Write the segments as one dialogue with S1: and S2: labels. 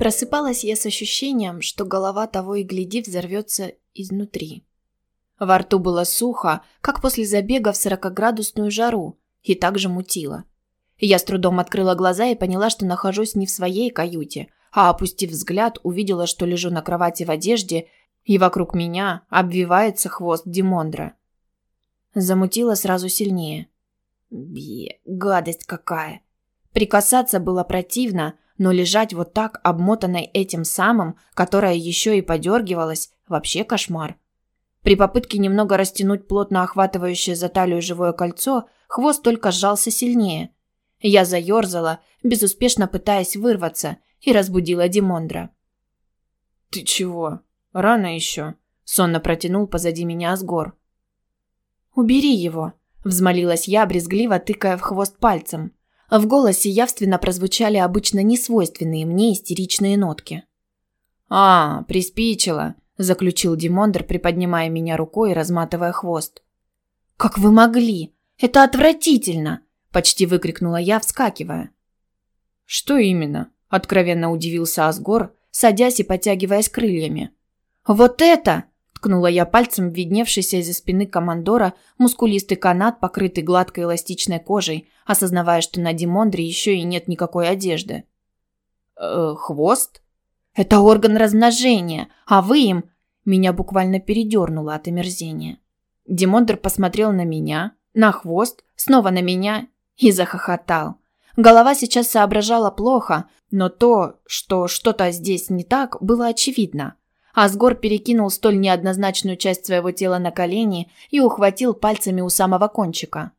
S1: Просыпалась я с ощущением, что голова того и гляди взорвется изнутри. Во рту было сухо, как после забега в сорокоградусную жару, и также мутило. Я с трудом открыла глаза и поняла, что нахожусь не в своей каюте, а, опустив взгляд, увидела, что лежу на кровати в одежде, и вокруг меня обвивается хвост Димондра. Замутило сразу сильнее. Бе, гадость какая. Прикасаться было противно, но лежать вот так, обмотанной этим самым, которое еще и подергивалось, вообще кошмар. При попытке немного растянуть плотно охватывающее за талию живое кольцо, хвост только сжался сильнее. Я заерзала, безуспешно пытаясь вырваться, и разбудила Димондра.
S2: «Ты чего? Рано еще», — сонно протянул позади меня Асгор.
S1: «Убери его», — взмолилась я, брезгливо тыкая в хвост пальцем. В голосе явственно прозвучали обычно несвойственные мне истеричные нотки.
S2: «А, приспичило», заключил Димондр, приподнимая меня рукой и разматывая хвост.
S1: Как вы могли? Это отвратительно, почти выкрикнула я, вскакивая.
S2: Что именно? откровенно удивился Асгор, садясь и подтягиваясь крыльями.
S1: Вот это, ткнула я пальцем в видневшийся из-за спины командора мускулистый канат, покрытый гладкой эластичной кожей, осознавая, что на Димондре еще и нет никакой одежды.
S2: «Э, «Хвост?»
S1: Это орган размножения, а вы им...» Меня буквально передернуло от омерзения. Димондр посмотрел на меня, на хвост, снова на меня и захохотал. Голова сейчас соображала плохо, но то, что что-то здесь не так, было очевидно. Асгор перекинул столь неоднозначную часть своего тела на колени и ухватил пальцами у самого кончика.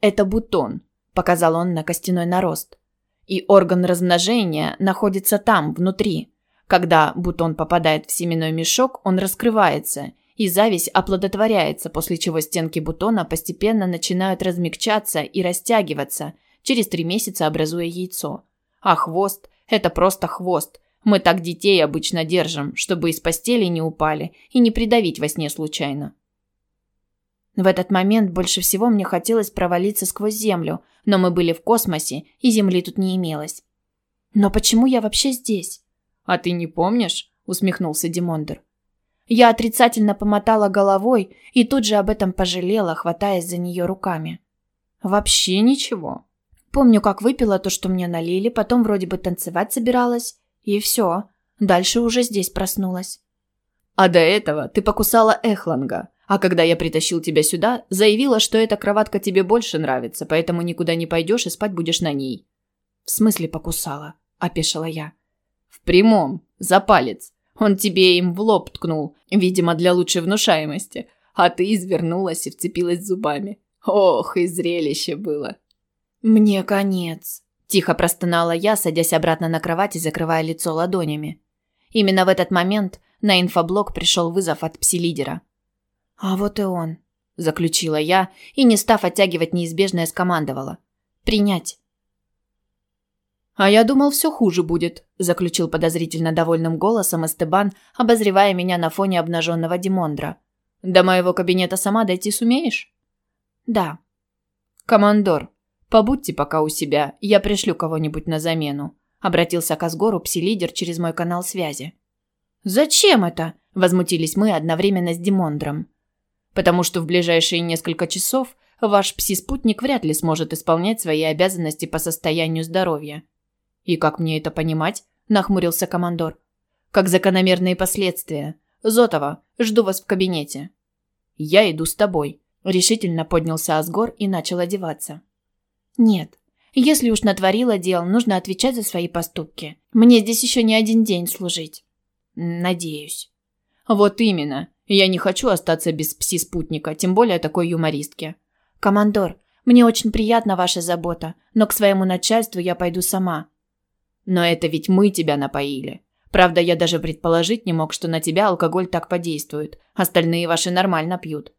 S1: «Это бутон», – показал он на костяной нарост. И орган размножения находится там, внутри. Когда бутон попадает в семенной мешок, он раскрывается, и зависть оплодотворяется, после чего стенки бутона постепенно начинают размягчаться и растягиваться, через три месяца образуя яйцо. А хвост – это просто хвост. Мы так детей обычно держим, чтобы из постели не упали и не придавить во сне случайно. В этот момент больше всего мне хотелось провалиться сквозь землю, но мы были в космосе, и земли тут не имелось. Но почему я вообще здесь?
S2: А ты не помнишь? усмехнулся Димондер.
S1: Я отрицательно помотала головой и тут же об этом пожалела, хватаясь за нее руками.
S2: Вообще ничего.
S1: Помню, как выпила то, что мне налили, потом вроде бы танцевать собиралась, и все. Дальше уже здесь проснулась.
S2: А до этого ты покусала Эхланга, а когда я притащил тебя сюда, заявила, что эта кроватка тебе больше нравится, поэтому никуда не пойдешь и спать будешь на ней.
S1: В смысле покусала? опешила я.
S2: В прямом, за палец. Он тебе им в лоб ткнул, видимо, для лучшей внушаемости, а ты извернулась и вцепилась зубами. Ох, и зрелище было.
S1: Мне конец, тихо простонала я, садясь обратно на кровать и закрывая лицо ладонями. Именно в этот момент на инфоблок пришел вызов от пси-лидера. «А вот и он», – заключила я и, не став оттягивать неизбежное, скомандовала. «Принять».
S2: «А я думал, все хуже будет», – заключил подозрительно довольным голосом Эстебан, обозревая меня на фоне обнаженного Димондра. «До моего кабинета сама дойти сумеешь?»
S1: «Да».
S2: «Командор, побудьте пока у себя, я пришлю кого-нибудь на замену», – обратился к Асгору пси-лидер через мой канал связи.
S1: «Зачем это?» – возмутились мы одновременно с Димондром
S2: потому что в ближайшие несколько часов ваш пси-спутник вряд ли сможет исполнять свои обязанности по состоянию здоровья.
S1: И как мне это понимать? нахмурился командор.
S2: Как закономерные последствия. Зотова, жду вас в кабинете.
S1: Я иду с тобой, решительно поднялся Асгор и начал одеваться. Нет. Если уж натворила дел, нужно отвечать за свои поступки. Мне здесь еще не один день служить. Надеюсь.
S2: Вот именно. Я не хочу остаться без пси-спутника, тем более такой юмористки.
S1: Командор, мне очень приятна ваша забота, но к своему начальству я пойду сама.
S2: Но это ведь мы тебя напоили. Правда, я даже предположить не мог, что на тебя алкоголь так подействует. Остальные ваши нормально пьют.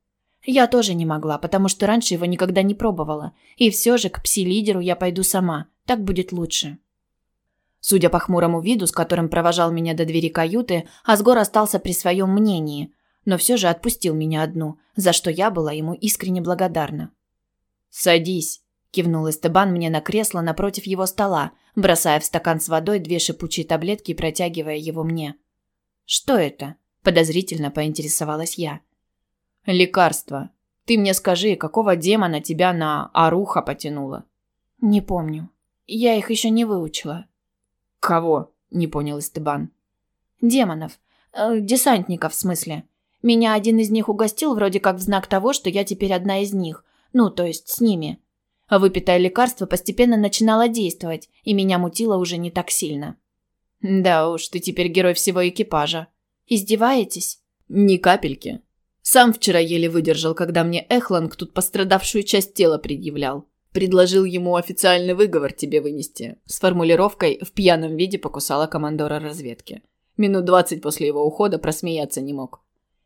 S1: Я тоже не могла, потому что раньше его никогда не пробовала. И все же к пси-лидеру я пойду сама. Так будет лучше. Судя по хмурому виду, с которым провожал меня до двери каюты, Асгор остался при своем мнении, но все же отпустил меня одну, за что я была ему искренне благодарна.
S2: «Садись», –
S1: кивнул Эстебан мне на кресло напротив его стола, бросая в стакан с водой две шипучие таблетки и протягивая его мне. Что это? подозрительно поинтересовалась я. Лекарство. Ты мне скажи, какого демона тебя на Аруха потянуло? Не помню. Я их еще не выучила. Кого? не понял Эстебан. Демонов. Э, десантников, в смысле. Меня один из них угостил вроде как в знак того, что я теперь одна из них. Ну, то есть с ними. Выпитое лекарство постепенно начинало действовать, и меня мутило уже не так сильно. Да уж, ты теперь герой всего экипажа. Издеваетесь? Ни капельки. Сам вчера еле выдержал, когда мне Эхланг тут пострадавшую часть тела предъявлял. Предложил ему официальный выговор тебе вынести. С формулировкой «в пьяном виде покусала командора разведки». Минут двадцать после его ухода просмеяться не мог.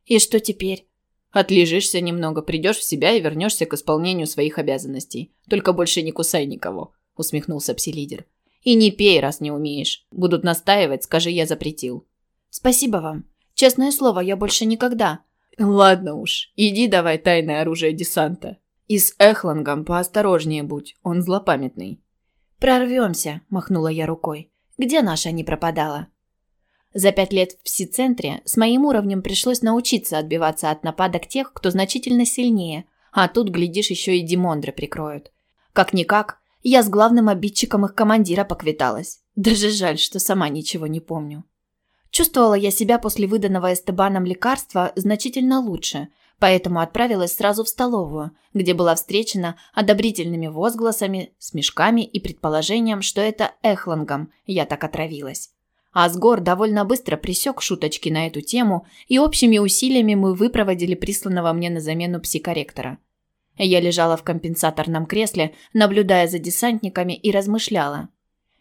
S1: «И что теперь?» «Отлежишься немного, придешь в себя и вернешься к исполнению своих обязанностей. Только больше не кусай никого», – усмехнулся пси-лидер. «И не пей, раз не умеешь. Будут настаивать, скажи, я запретил». «Спасибо вам. Честное слово, я больше никогда». «Ладно уж, иди давай тайное оружие десанта. И с Эхлангом поосторожнее будь, он злопамятный». «Прорвемся», – махнула я рукой. «Где наша не пропадала?» За пять лет в пси-центре с моим уровнем пришлось научиться отбиваться от нападок тех, кто значительно сильнее, а тут, глядишь, еще и Димондры прикроют. Как-никак, я с главным обидчиком их командира поквиталась. Даже жаль, что сама ничего не помню. Чувствовала я себя после выданного Эстебаном лекарства значительно лучше, поэтому отправилась сразу в столовую, где была встречена одобрительными возгласами, смешками и предположением, что это эхлангом я так отравилась. Асгор довольно быстро пресек шуточки на эту тему, и общими усилиями мы выпроводили присланного мне на замену психоректора. Я лежала в компенсаторном кресле, наблюдая за десантниками и размышляла.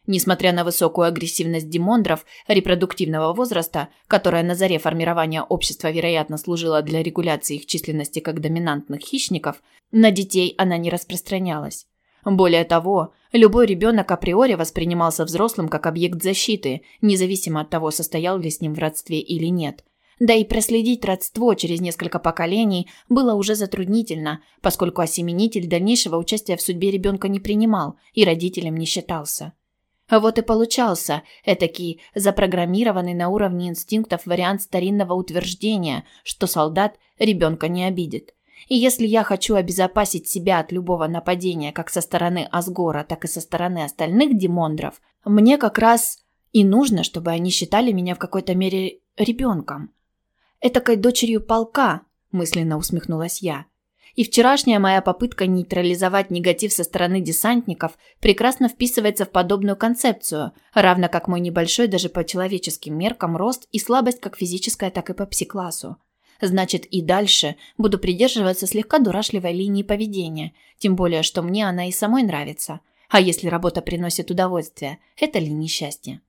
S1: Несмотря на высокую агрессивность демондров репродуктивного возраста, которая на заре формирования общества, вероятно, служила для регуляции их численности как доминантных хищников, на детей она не распространялась. Более того, любой ребенок априори воспринимался взрослым как объект защиты, независимо от того, состоял ли с ним в родстве или нет. Да и проследить родство через несколько поколений было уже затруднительно, поскольку осеменитель дальнейшего участия в судьбе ребенка не принимал и родителем не считался. Вот и получался этакий запрограммированный на уровне инстинктов вариант старинного утверждения, что солдат ребенка не обидит. И если я хочу обезопасить себя от любого нападения как со стороны Асгора, так и со стороны остальных демондров, мне как раз и нужно, чтобы они считали меня в какой-то мере ребенком. Этакой дочерью полка, мысленно усмехнулась я. И вчерашняя моя попытка нейтрализовать негатив со стороны десантников прекрасно вписывается в подобную концепцию, равно как мой небольшой даже по человеческим меркам рост и слабость как физическая, так и по пси-классу. Значит, и дальше буду придерживаться слегка дурашливой линии поведения, тем более, что мне она и самой нравится. А если работа приносит удовольствие, это ли несчастье?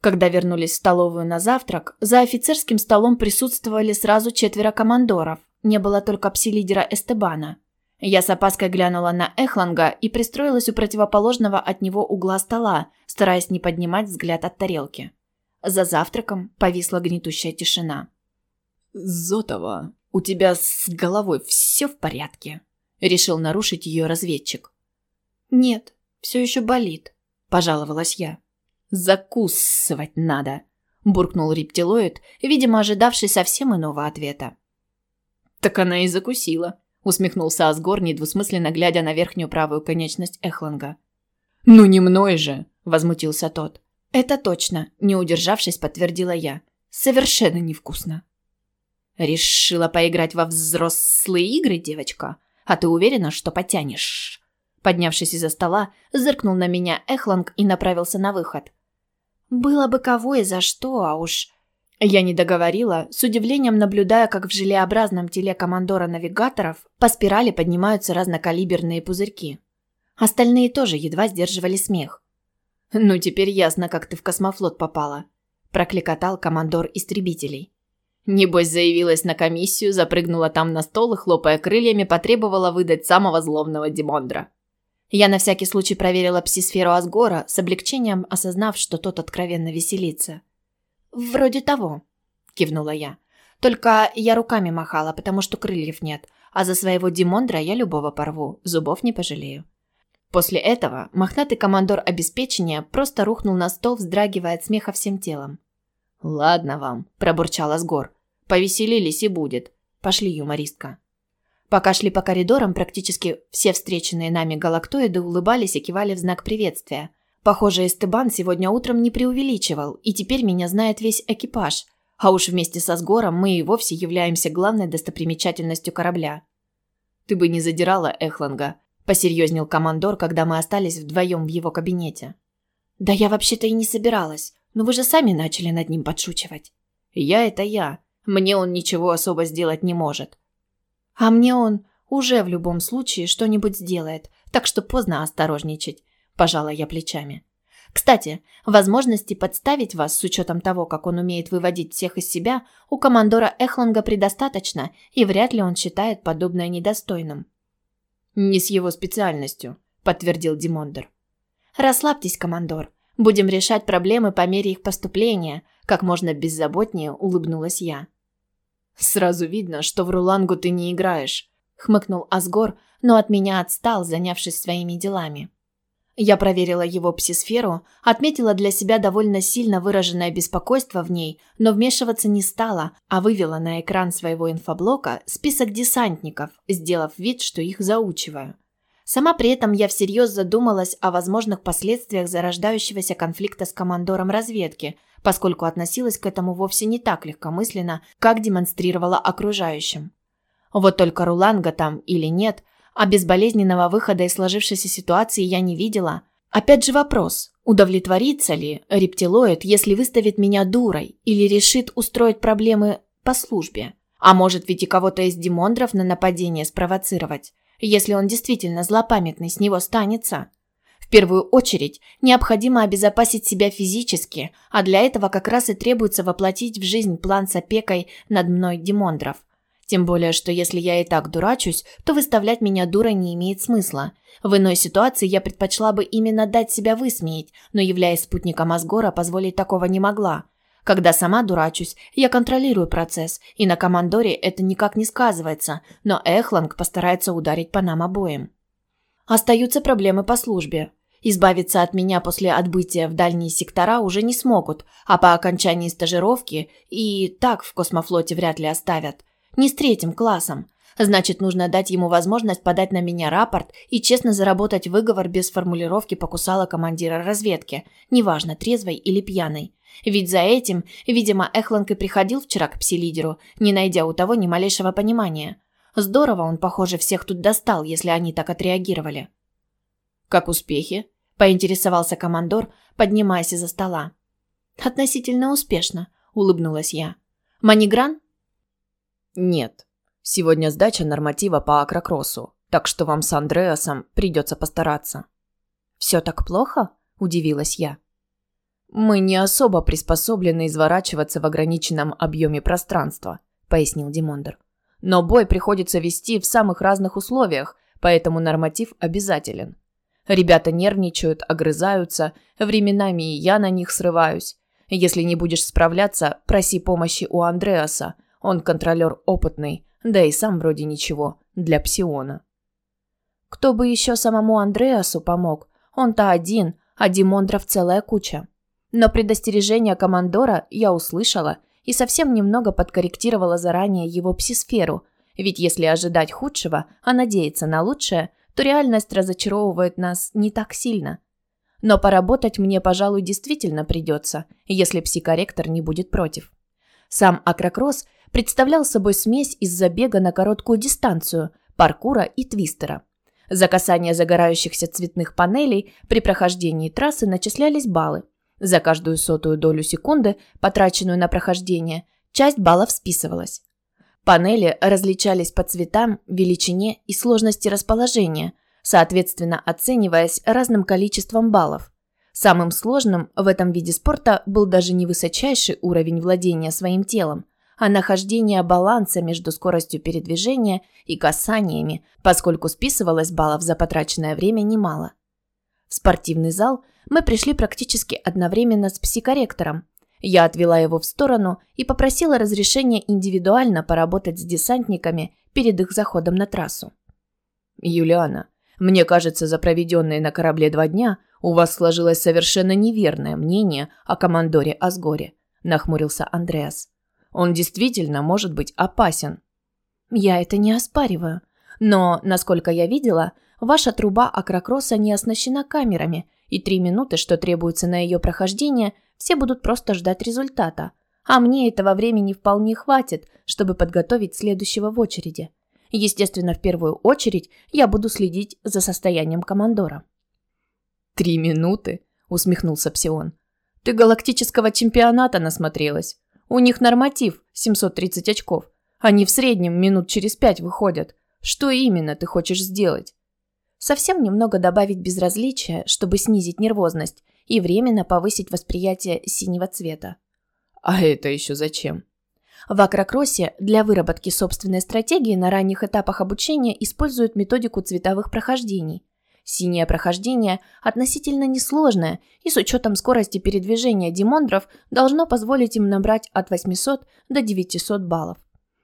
S1: Когда вернулись в столовую на завтрак, за офицерским столом присутствовали сразу четверо командоров. Не было только пси-лидера Эстебана. Я с опаской глянула на Эхланга и пристроилась у противоположного от него угла стола, стараясь не поднимать взгляд от тарелки. За завтраком повисла гнетущая тишина.
S2: «Зотова, у тебя с головой все в порядке?» – решил нарушить ее разведчик.
S1: «Нет, все еще болит», – пожаловалась я.
S2: «Закусывать надо», – буркнул рептилоид, видимо, ожидавший совсем иного ответа. «Так она и закусила», – усмехнулся Асгор, недвусмысленно глядя на верхнюю правую конечность Эхланга. «Ну не мной же!» – возмутился тот.
S1: «Это точно», – не удержавшись, подтвердила я. «Совершенно невкусно».
S2: «Решила поиграть во взрослые игры, девочка? А ты уверена, что потянешь?» Поднявшись из-за стола, зыркнул на меня Эхланг и направился на выход.
S1: «Было бы кого и за что, а уж...» Я не договорила, с удивлением наблюдая, как в желеобразном теле командора навигаторов по спирали поднимаются разнокалиберные пузырьки. Остальные тоже едва сдерживали смех. «Ну, теперь ясно, как ты в космофлот попала», – прокликотал командор истребителей. Небось, заявилась на комиссию, запрыгнула там на стол и, хлопая крыльями, потребовала выдать самого злобного Димондра. Я на всякий случай проверила псисферу Асгора, с облегчением осознав, что тот откровенно веселится. «Вроде того», – кивнула я. «Только я руками махала, потому что крыльев нет, а за своего Димондра я любого порву, зубов не пожалею». После этого мохнатый командор обеспечения просто рухнул на стол, вздрагивая от смеха всем телом.
S2: «Ладно вам», – пробурчал Асгор. «Повеселились и будет. Пошли, юмористка».
S1: Пока шли по коридорам, практически все встреченные нами галактоиды улыбались и кивали в знак приветствия. Похоже, Эстебан сегодня утром не преувеличивал, и теперь меня знает весь экипаж. А уж вместе со Сгором мы и вовсе являемся главной достопримечательностью корабля.
S2: «Ты бы не задирала Эхланга», посерьезнел командор, когда мы остались вдвоем в его кабинете.
S1: Да я вообще-то и не собиралась, но вы же сами начали над ним подшучивать.
S2: Я это я. Мне он ничего особо сделать не может.
S1: А мне он уже в любом случае что-нибудь сделает, так что поздно осторожничать, пожала я плечами. Кстати, возможности подставить вас с учетом того, как он умеет выводить всех из себя, у командора Эхланга предостаточно, и вряд ли он считает подобное недостойным.
S2: «Не с его специальностью», – подтвердил Димондер.
S1: «Расслабьтесь, командор. Будем решать проблемы по мере их поступления», – как можно беззаботнее улыбнулась я.
S2: «Сразу видно, что в Рулангу ты не играешь», –
S1: хмыкнул Асгор, но от меня отстал, занявшись своими делами. Я проверила его псисферу, отметила для себя довольно сильно выраженное беспокойство в ней, но вмешиваться не стала, а вывела на экран своего инфоблока список десантников, сделав вид, что их заучиваю. Сама при этом я всерьез задумалась о возможных последствиях зарождающегося конфликта с командором разведки, поскольку относилась к этому вовсе не так легкомысленно, как демонстрировала окружающим. Вот только Руланга там или нет – а безболезненного выхода из сложившейся ситуации я не видела. Опять же вопрос, удовлетворится ли рептилоид, если выставит меня дурой или решит устроить проблемы по службе? А может ведь и кого-то из демондров на нападение спровоцировать? Если он действительно злопамятный, с него станется. В первую очередь, необходимо обезопасить себя физически, а для этого как раз и требуется воплотить в жизнь план с опекой над мной демондров – тем более, что если я и так дурачусь, то выставлять меня дурой не имеет смысла. В иной ситуации я предпочла бы именно дать себя высмеять, но являясь спутником Асгора, позволить такого не могла. Когда сама дурачусь, я контролирую процесс, и на командоре это никак не сказывается, но Эхланг постарается ударить по нам обоим. Остаются проблемы по службе. Избавиться от меня после отбытия в дальние сектора уже не смогут, а по окончании стажировки и так в космофлоте вряд ли оставят – не с третьим классом. Значит, нужно дать ему возможность подать на меня рапорт и честно заработать выговор без формулировки покусала командира разведки, неважно, трезвой или пьяной. Ведь за этим, видимо, Эхланг и приходил вчера к пси-лидеру, не найдя у того ни малейшего понимания. Здорово он, похоже, всех тут достал, если они так отреагировали.
S2: «Как успехи?» – поинтересовался командор, поднимаясь из-за стола.
S1: «Относительно успешно», – улыбнулась я. «Манигран?»
S2: Нет. Сегодня сдача норматива по акрокроссу, так что вам с Андреасом придется постараться.
S1: Все так плохо? Удивилась я.
S2: Мы не особо приспособлены изворачиваться в ограниченном объеме пространства, пояснил Димондер. Но бой приходится вести в самых разных условиях, поэтому норматив обязателен. Ребята нервничают, огрызаются, временами и я на них срываюсь. Если не будешь справляться, проси помощи у Андреаса, он контролер опытный, да и сам вроде ничего, для псиона.
S1: Кто бы еще самому Андреасу помог? Он-то один, а Димондров целая куча. Но предостережение командора я услышала и совсем немного подкорректировала заранее его псисферу, ведь если ожидать худшего, а надеяться на лучшее, то реальность разочаровывает нас не так сильно. Но поработать мне, пожалуй, действительно придется, если псикорректор не будет против. Сам акрокросс представлял собой смесь из забега на короткую дистанцию, паркура и твистера. За касание загорающихся цветных панелей при прохождении трассы начислялись баллы. За каждую сотую долю секунды, потраченную на прохождение, часть баллов списывалась. Панели различались по цветам, величине и сложности расположения, соответственно оцениваясь разным количеством баллов. Самым сложным в этом виде спорта был даже не высочайший уровень владения своим телом, а нахождение баланса между скоростью передвижения и касаниями, поскольку списывалось баллов за потраченное время немало. В спортивный зал мы пришли практически одновременно с психоректором. Я отвела его в сторону и попросила разрешения индивидуально поработать с десантниками перед их заходом на трассу.
S2: «Юлиана, Мне кажется, за проведенные на корабле два дня у вас сложилось совершенно неверное мнение о командоре Асгоре», – нахмурился Андреас. «Он действительно может быть опасен».
S1: «Я это не оспариваю. Но, насколько я видела, ваша труба Акрокросса не оснащена камерами, и три минуты, что требуется на ее прохождение, все будут просто ждать результата. А мне этого времени вполне хватит, чтобы подготовить следующего в очереди. Естественно, в первую очередь я буду следить за состоянием командора.
S2: «Три минуты?» – усмехнулся Псион. «Ты галактического чемпионата насмотрелась. У них норматив – 730 очков. Они в среднем минут через пять выходят. Что именно ты хочешь сделать?»
S1: Совсем немного добавить безразличия, чтобы снизить нервозность и временно повысить восприятие синего цвета.
S2: «А это еще зачем?»
S1: В акрокроссе для выработки собственной стратегии на ранних этапах обучения используют методику цветовых прохождений. Синее прохождение относительно несложное и с учетом скорости передвижения демондров должно позволить им набрать от 800 до 900 баллов.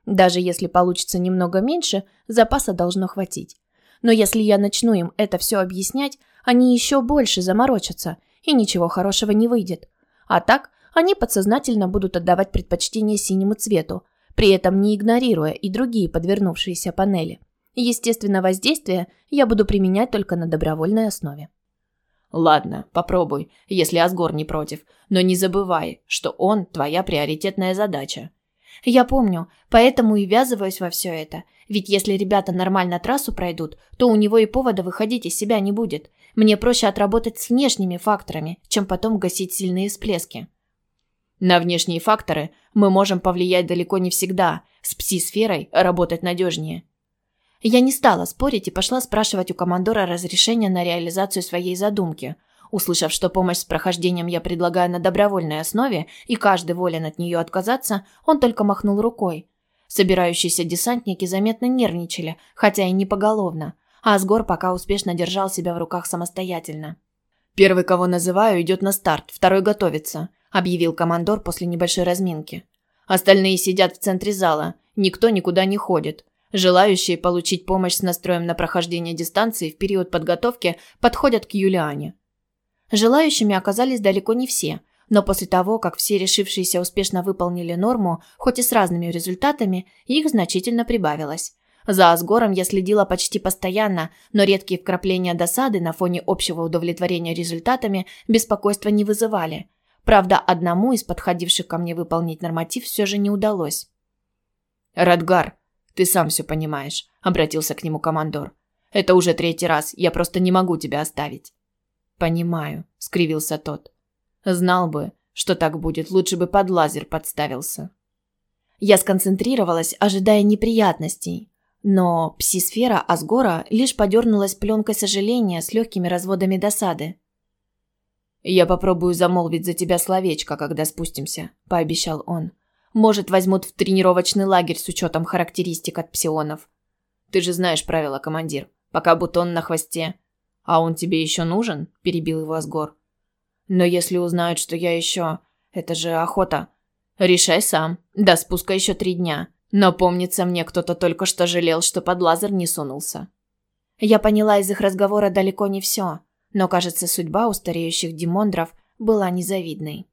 S1: Даже если получится немного меньше, запаса должно хватить. Но если я начну им это все объяснять, они еще больше заморочатся, и ничего хорошего не выйдет. А так они подсознательно будут отдавать предпочтение синему цвету, при этом не игнорируя и другие подвернувшиеся панели. Естественно, воздействие я буду применять только на добровольной основе.
S2: Ладно, попробуй, если Асгор не против, но не забывай, что он твоя приоритетная задача.
S1: Я помню, поэтому и ввязываюсь во все это. Ведь если ребята нормально трассу пройдут, то у него и повода выходить из себя не будет. Мне проще отработать с внешними факторами, чем потом гасить сильные всплески.
S2: На внешние факторы мы можем повлиять далеко не всегда. С пси-сферой работать надежнее.
S1: Я не стала спорить и пошла спрашивать у командора разрешения на реализацию своей задумки. Услышав, что помощь с прохождением я предлагаю на добровольной основе, и каждый волен от нее отказаться, он только махнул рукой. Собирающиеся десантники заметно нервничали, хотя и не поголовно, а Асгор пока успешно держал себя в руках самостоятельно.
S2: «Первый, кого называю, идет на старт, второй готовится объявил командор после небольшой разминки. Остальные сидят в центре зала, никто никуда не ходит. Желающие получить помощь с настроем на прохождение дистанции в период подготовки подходят к Юлиане.
S1: Желающими оказались далеко не все, но после того, как все решившиеся успешно выполнили норму, хоть и с разными результатами, их значительно прибавилось. За Асгором я следила почти постоянно, но редкие вкрапления досады на фоне общего удовлетворения результатами беспокойства не вызывали – Правда, одному из подходивших ко мне выполнить норматив все же не удалось.
S2: «Радгар, ты сам все понимаешь», — обратился к нему командор. «Это уже третий раз, я просто не могу тебя оставить».
S1: «Понимаю», — скривился тот.
S2: «Знал бы, что так будет, лучше бы под лазер подставился».
S1: Я сконцентрировалась, ожидая неприятностей. Но псисфера Асгора лишь подернулась пленкой сожаления с легкими разводами досады.
S2: «Я попробую замолвить за тебя словечко, когда спустимся», – пообещал он. «Может, возьмут в тренировочный лагерь с учетом характеристик от псионов. Ты же знаешь правила, командир. Пока бутон на хвосте. А он тебе еще нужен?» – перебил его Асгор. «Но если узнают, что я еще... Это же охота. Решай сам. До спуска еще три дня. Но помнится мне, кто-то только что жалел, что под лазер не сунулся».
S1: Я поняла из их разговора далеко не все. Но, кажется, судьба у стареющих Димондров была незавидной.